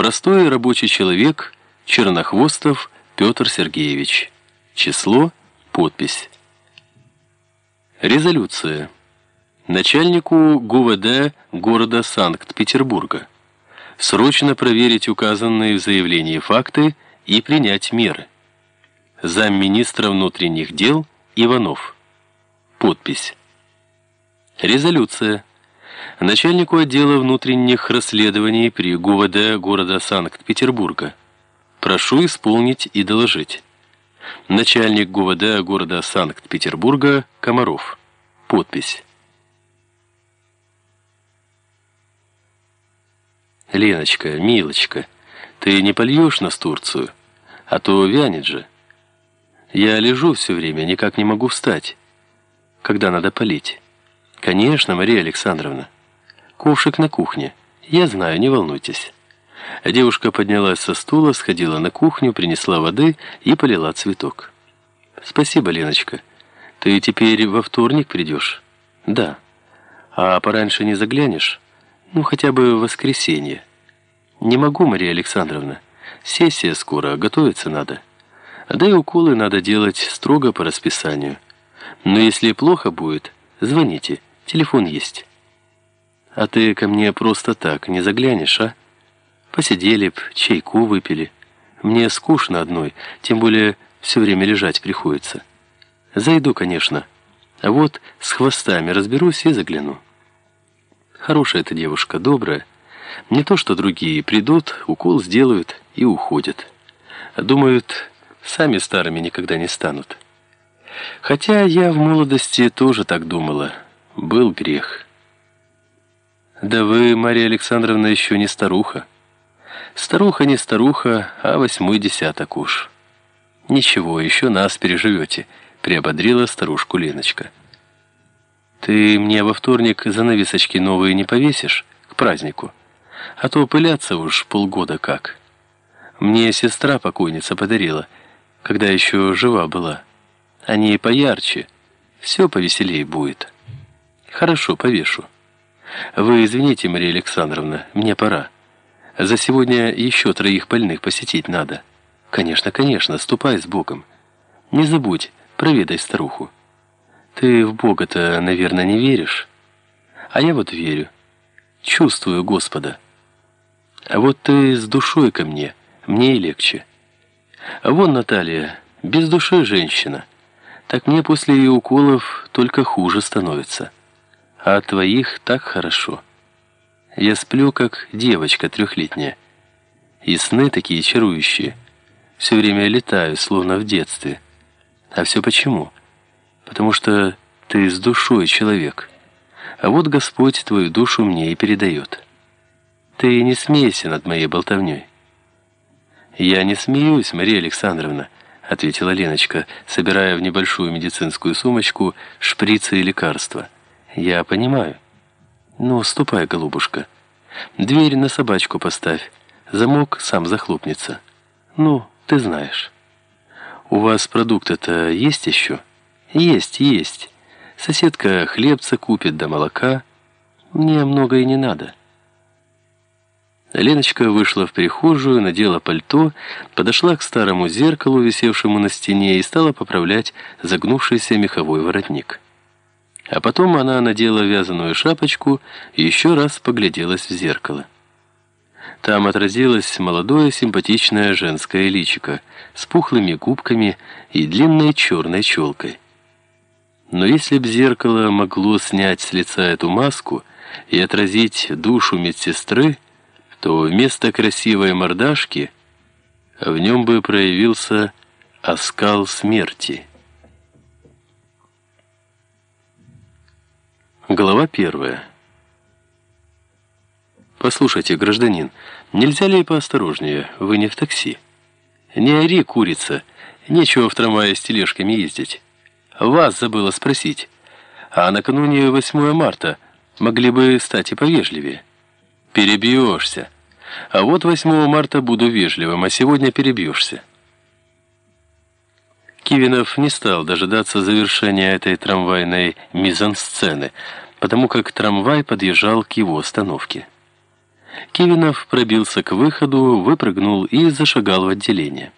Простой рабочий человек Чернохвостов Петр Сергеевич. Число, подпись. Резолюция. Начальнику ГУВД города Санкт-Петербурга. Срочно проверить указанные в заявлении факты и принять меры. Замминистра внутренних дел Иванов. Подпись. Резолюция. Начальнику отдела внутренних расследований при ГУВД города Санкт-Петербурга. Прошу исполнить и доложить. Начальник ГУВД города Санкт-Петербурга Комаров. Подпись. Леночка, милочка, ты не польешь нас Турцию? А то вянет же. Я лежу все время, никак не могу встать. Когда надо полить? Конечно, Мария Александровна. Ковшик на кухне. Я знаю, не волнуйтесь. Девушка поднялась со стула, сходила на кухню, принесла воды и полила цветок. «Спасибо, Леночка. Ты теперь во вторник придешь?» «Да. А пораньше не заглянешь? Ну, хотя бы в воскресенье». «Не могу, Мария Александровна. Сессия скоро, готовиться надо. Да и уколы надо делать строго по расписанию. Но если плохо будет, звоните, телефон есть». «А ты ко мне просто так не заглянешь, а?» Посидели б, чайку выпили. Мне скучно одной, тем более все время лежать приходится. Зайду, конечно. А вот с хвостами разберусь и загляну. Хорошая эта девушка, добрая. Не то, что другие придут, укол сделают и уходят. Думают, сами старыми никогда не станут. Хотя я в молодости тоже так думала. Был грех. Да вы, Мария Александровна, еще не старуха. Старуха не старуха, а восьмой десяток уж. Ничего, еще нас переживете, приободрила старушку Леночка. Ты мне во вторник занавесочки новые не повесишь к празднику? А то пыляться уж полгода как. Мне сестра покойница подарила, когда еще жива была. Они поярче, все повеселее будет. Хорошо, повешу. Вы извините, Мария Александровна, мне пора. За сегодня еще троих больных посетить надо. Конечно, конечно, ступай с Богом. Не забудь, проведай старуху. Ты в Бога-то, наверное, не веришь? А я вот верю. Чувствую Господа. А вот ты с душой ко мне, мне и легче. Вон Наталья, без души женщина. Так мне после ее уколов только хуже становится. А от твоих так хорошо. Я сплю, как девочка трехлетняя. И сны такие чарующие. Все время летаю, словно в детстве. А все почему? Потому что ты с душой человек. А вот Господь твою душу мне и передает. Ты не смейся над моей болтовней. Я не смеюсь, Мария Александровна, ответила Леночка, собирая в небольшую медицинскую сумочку шприцы и лекарства. Я понимаю. «Ну, ступай, голубушка. Дверь на собачку поставь. Замок сам захлопнется. Ну, ты знаешь. У вас продукты-то есть еще?» «Есть, есть. Соседка хлебца купит до молока. Мне много и не надо». Леночка вышла в прихожую, надела пальто, подошла к старому зеркалу, висевшему на стене, и стала поправлять загнувшийся меховой воротник. А потом она надела вязаную шапочку и еще раз погляделась в зеркало. Там отразилось молодое симпатичное женское личико с пухлыми губками и длинной черной челкой. Но если б зеркало могло снять с лица эту маску и отразить душу медсестры, то вместо красивой мордашки в нем бы проявился оскал смерти. Глава первая. «Послушайте, гражданин, нельзя ли поосторожнее? Вы не в такси?» «Не ори, курица. Нечего в трамвае с тележками ездить. Вас забыла спросить. А накануне 8 марта могли бы стать и повежливее». «Перебьешься. А вот 8 марта буду вежливым, а сегодня перебьешься». Кивинов не стал дожидаться завершения этой трамвайной мизансцены, потому как трамвай подъезжал к его остановке. Кивинов пробился к выходу, выпрыгнул и зашагал в отделение.